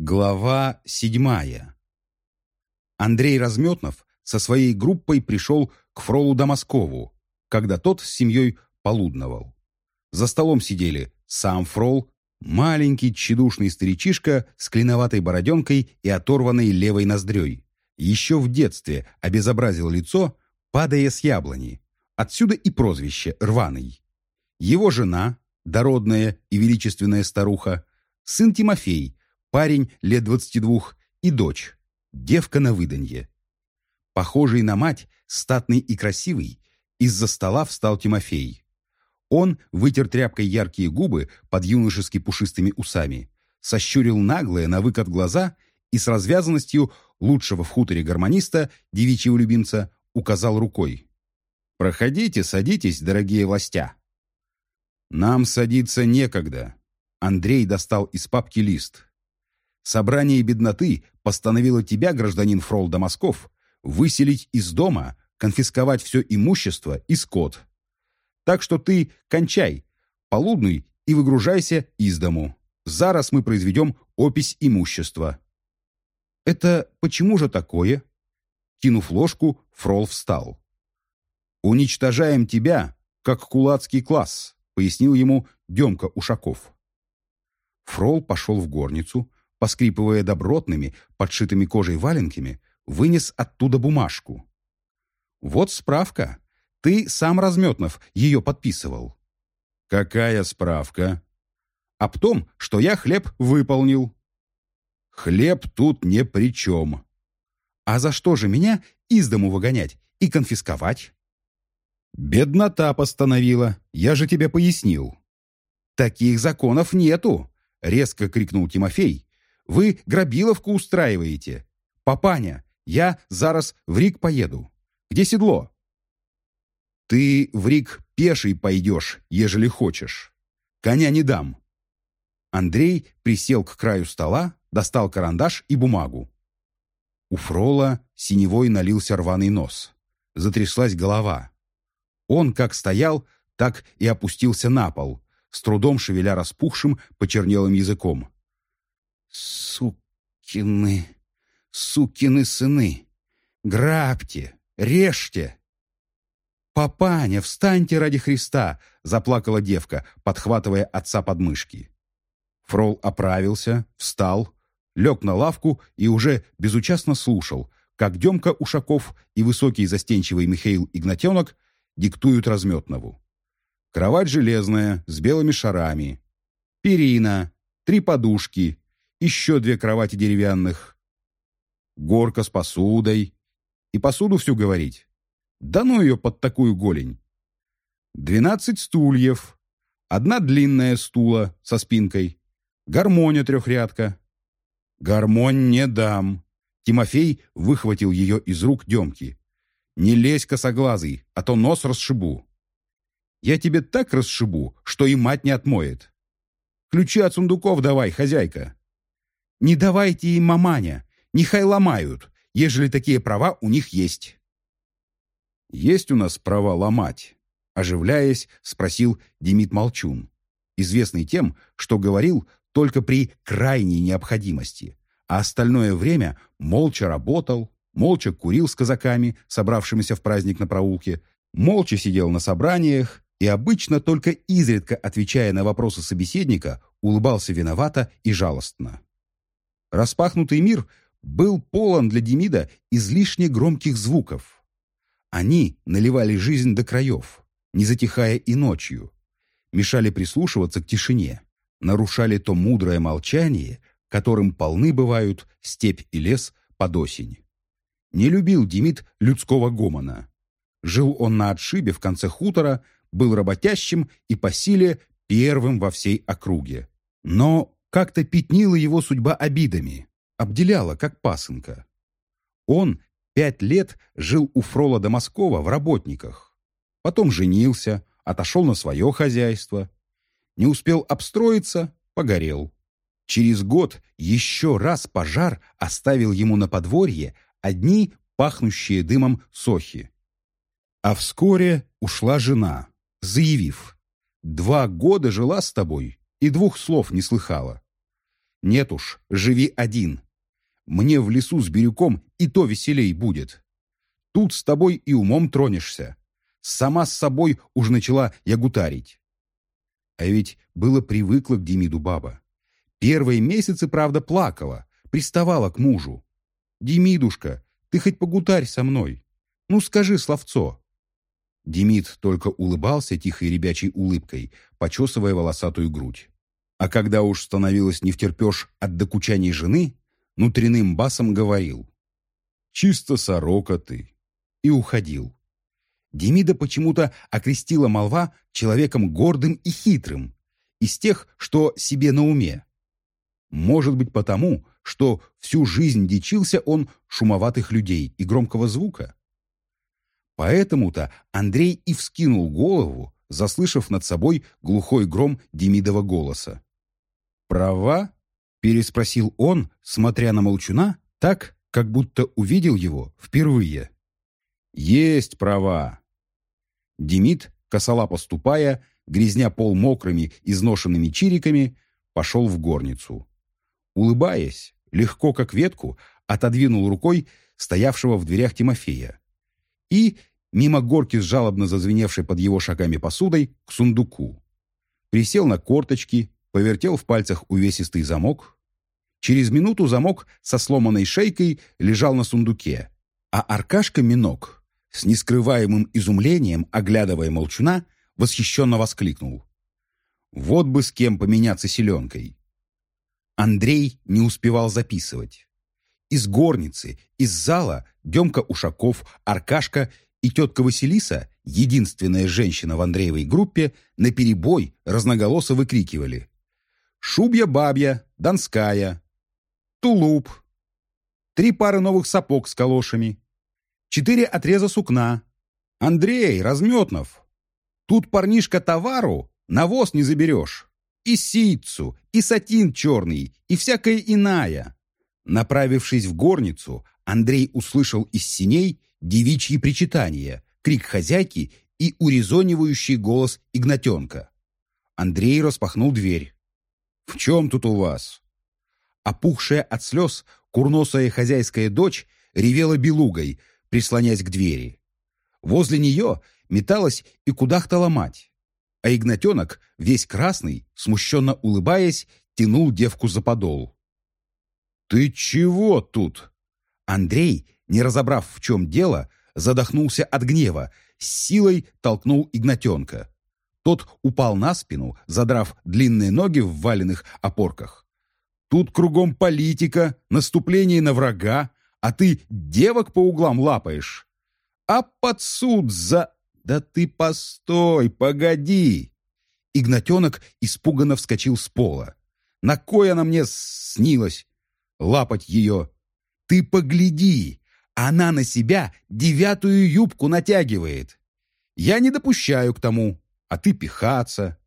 Глава седьмая. Андрей Разметнов со своей группой пришел к Фролу Дамаскову, когда тот с семьей полудновал. За столом сидели сам Фрол, маленький тщедушный старичишка с клиноватой бороденкой и оторванной левой ноздрёй. Еще в детстве обезобразил лицо, падая с яблони. Отсюда и прозвище «Рваный». Его жена, дородная и величественная старуха, сын Тимофей, парень лет двадцати двух, и дочь, девка на выданье. Похожий на мать, статный и красивый, из-за стола встал Тимофей. Он вытер тряпкой яркие губы под юношески пушистыми усами, сощурил наглые на выкат глаза и с развязанностью лучшего в хуторе гармониста, девичьего любимца, указал рукой. «Проходите, садитесь, дорогие властя». «Нам садиться некогда». Андрей достал из папки лист. «Собрание бедноты постановило тебя, гражданин Фрол Дамасков, выселить из дома, конфисковать все имущество и скот. Так что ты кончай, полудный и выгружайся из дому. Зараз мы произведем опись имущества». «Это почему же такое?» Кинув ложку, Фрол встал. «Уничтожаем тебя, как кулацкий класс», пояснил ему Демка Ушаков. Фрол пошел в горницу, поскрипывая добротными, подшитыми кожей валенками, вынес оттуда бумажку. «Вот справка. Ты сам, Разметнов, ее подписывал». «Какая справка?» «Об том, что я хлеб выполнил». «Хлеб тут ни при чем». «А за что же меня из дому выгонять и конфисковать?» «Беднота постановила, я же тебе пояснил». «Таких законов нету», — резко крикнул Тимофей. «Вы грабиловку устраиваете. Папаня, я зараз в Рик поеду. Где седло?» «Ты в Рик пеший пойдешь, ежели хочешь. Коня не дам». Андрей присел к краю стола, достал карандаш и бумагу. У Фрола синевой налился рваный нос. Затряслась голова. Он как стоял, так и опустился на пол, с трудом шевеля распухшим, почернелым языком. «Сукины, сукины сыны! Грабьте, режьте!» «Папаня, встаньте ради Христа!» — заплакала девка, подхватывая отца под мышки. Фрол оправился, встал, лег на лавку и уже безучастно слушал, как Демка Ушаков и высокий застенчивый Михаил Игнатенок диктуют Разметнову. Кровать железная, с белыми шарами. Перина, три подушки, еще две кровати деревянных. Горка с посудой. И посуду всю говорить. Да ну ее под такую голень. Двенадцать стульев. Одна длинная стула со спинкой. Гармония трехрядка. Гармонь не дам. Тимофей выхватил ее из рук Демки. Не лезь, косоглазый, а то нос расшибу. Я тебе так расшибу, что и мать не отмоет. Ключи от сундуков давай, хозяйка. Не давайте им маманя, нехай ломают, ежели такие права у них есть. Есть у нас права ломать, оживляясь, спросил Демид Молчун, известный тем, что говорил только при крайней необходимости, а остальное время молча работал, молча курил с казаками, собравшимися в праздник на проулке, молча сидел на собраниях и обычно только изредка, отвечая на вопросы собеседника, улыбался виновато и жалостно. Распахнутый мир был полон для Демида излишне громких звуков. Они наливали жизнь до краев, не затихая и ночью, мешали прислушиваться к тишине, нарушали то мудрое молчание, которым полны бывают степь и лес под осень. Не любил Демид людского гомона. Жил он на отшибе в конце хутора, был работящим и по силе первым во всей округе. Но как-то пятнила его судьба обидами, обделяла, как пасынка. Он пять лет жил у Фрола Дамаскова в работниках. Потом женился, отошел на свое хозяйство. Не успел обстроиться, погорел. Через год еще раз пожар оставил ему на подворье одни пахнущие дымом сохи. А вскоре ушла жена, заявив, «Два года жила с тобой и двух слов не слыхала. Нет уж, живи один. Мне в лесу с Бирюком и то веселей будет. Тут с тобой и умом тронешься. Сама с собой уж начала ягутарить. А ведь было привыкла к Демиду баба. Первые месяцы, правда, плакала, приставала к мужу. «Демидушка, ты хоть погутарь со мной. Ну, скажи словцо». Демид только улыбался тихой ребячей улыбкой, почесывая волосатую грудь. А когда уж становилось не втерпешь от докучаний жены, внутренним басом говорил «Чисто сорока ты» и уходил. Демида почему-то окрестила молва человеком гордым и хитрым, из тех, что себе на уме. Может быть потому, что всю жизнь дичился он шумоватых людей и громкого звука? Поэтому-то Андрей и вскинул голову, заслышав над собой глухой гром Демидова голоса. «Права?» — переспросил он, смотря на молчуна, так, как будто увидел его впервые. «Есть права!» Демид, косолапо ступая, грязня пол мокрыми, изношенными чириками, пошел в горницу. Улыбаясь, легко как ветку, отодвинул рукой стоявшего в дверях Тимофея. И, мимо горки с жалобно зазвеневшей под его шагами посудой, к сундуку. Присел на корточки, повертел в пальцах увесистый замок. Через минуту замок со сломанной шейкой лежал на сундуке, а Аркашка Минок, с нескрываемым изумлением, оглядывая молчуна, восхищенно воскликнул. «Вот бы с кем поменяться селенкой! Андрей не успевал записывать. Из горницы, из зала Демка Ушаков, Аркашка и тетка Василиса, единственная женщина в Андреевой группе, наперебой разноголосо выкрикивали «Шубья-бабья, Донская», «Тулуп», три пары новых сапог с калошами, четыре отреза сукна. «Андрей, Разметнов, тут парнишка товару навоз не заберешь» и ситцу, и сатин черный, и всякая иная. Направившись в горницу, Андрей услышал из синей девичьи причитания, крик хозяйки и урезонивающий голос Игнатенка. Андрей распахнул дверь. «В чем тут у вас?» Опухшая от слез, курносая хозяйская дочь ревела белугой, прислонясь к двери. Возле нее металась и кудахтала мать а Игнатенок, весь красный, смущенно улыбаясь, тянул девку за подол. «Ты чего тут?» Андрей, не разобрав, в чем дело, задохнулся от гнева, с силой толкнул Игнатенка. Тот упал на спину, задрав длинные ноги в валенных опорках. «Тут кругом политика, наступление на врага, а ты девок по углам лапаешь. А под суд за...» «Да ты постой, погоди!» Игнатенок испуганно вскочил с пола. «На кой она мне снилась? Лапать ее! Ты погляди! Она на себя девятую юбку натягивает! Я не допущаю к тому, а ты пихаться!»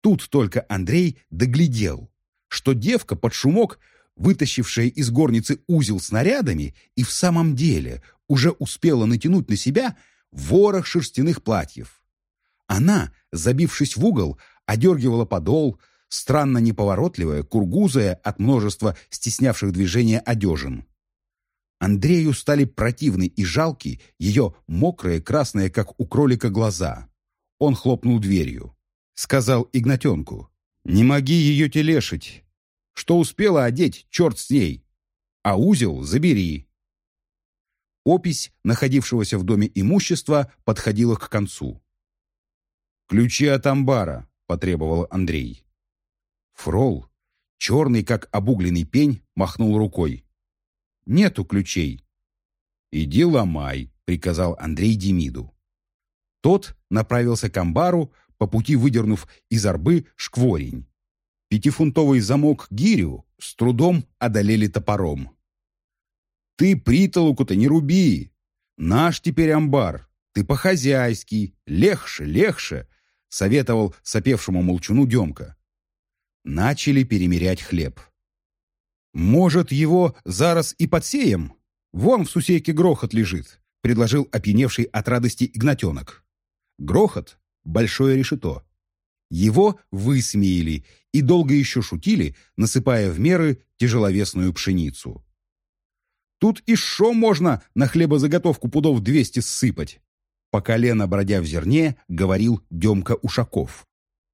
Тут только Андрей доглядел, что девка под шумок, вытащившая из горницы узел снарядами, и в самом деле уже успела натянуть на себя – ворох шерстяных платьев. Она, забившись в угол, одергивала подол, странно неповоротливая, кургузая от множества стеснявших движения одежин. Андрею стали противны и жалки ее мокрые, красные, как у кролика, глаза. Он хлопнул дверью. Сказал Игнатенку, «Не моги ее телешить. Что успела одеть, черт с ней. А узел забери. Опись находившегося в доме имущества подходила к концу. «Ключи от амбара», — потребовал Андрей. Фрол, черный как обугленный пень, махнул рукой. «Нету ключей». «Иди ломай», — приказал Андрей Демиду. Тот направился к амбару, по пути выдернув из арбы шкворень. Пятифунтовый замок гирю с трудом одолели топором. Ты притолоку-то не руби. Наш теперь амбар. Ты по-хозяйски, легше, легше, советовал сопевшему молчуну Демка. Начали перемерять хлеб. «Может, его зараз и подсеем? Вон в сусейке грохот лежит», — предложил опьяневший от радости Игнатенок. Грохот — большое решето. Его высмеяли и долго еще шутили, насыпая в меры тяжеловесную пшеницу. Тут и шо можно на хлебозаготовку пудов двести ссыпать. По колено бродя в зерне, говорил Демка Ушаков.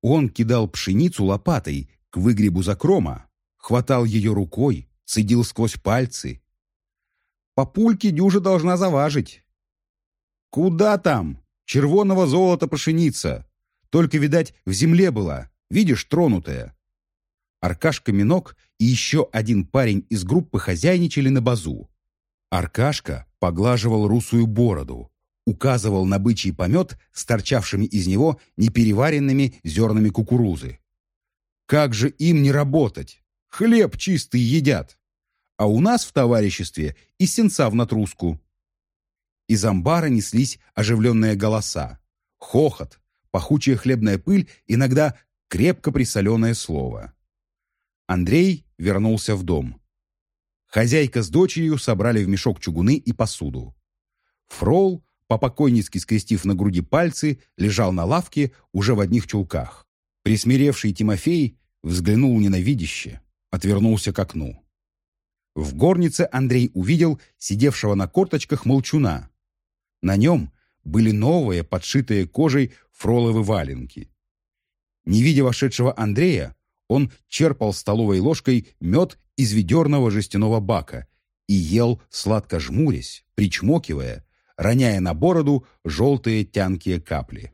Он кидал пшеницу лопатой к выгребу закрома, хватал ее рукой, цедил сквозь пальцы. По пульке дюжа должна заважить. Куда там? Червоного золота пшеница. Только, видать, в земле была. Видишь, тронутая. Аркашка Минок и еще один парень из группы хозяйничали на базу. Аркашка поглаживал русую бороду, указывал на бычий помет с торчавшими из него непереваренными зернами кукурузы. Как же им не работать? Хлеб чистый едят. А у нас в товариществе и сенца в натруску. Из амбара неслись оживленные голоса. Хохот, пахучая хлебная пыль, иногда крепко присоленное слово. Андрей вернулся в дом. Хозяйка с дочерью собрали в мешок чугуны и посуду. Фрол, попокойницки скрестив на груди пальцы, лежал на лавке уже в одних чулках. Присмиревший Тимофей взглянул ненавидяще, отвернулся к окну. В горнице Андрей увидел сидевшего на корточках молчуна. На нем были новые, подшитые кожей фроловы валенки. Не видя вошедшего Андрея, он черпал столовой ложкой мед из ведерного жестяного бака и ел, сладко жмурясь, причмокивая, роняя на бороду желтые тянкие капли.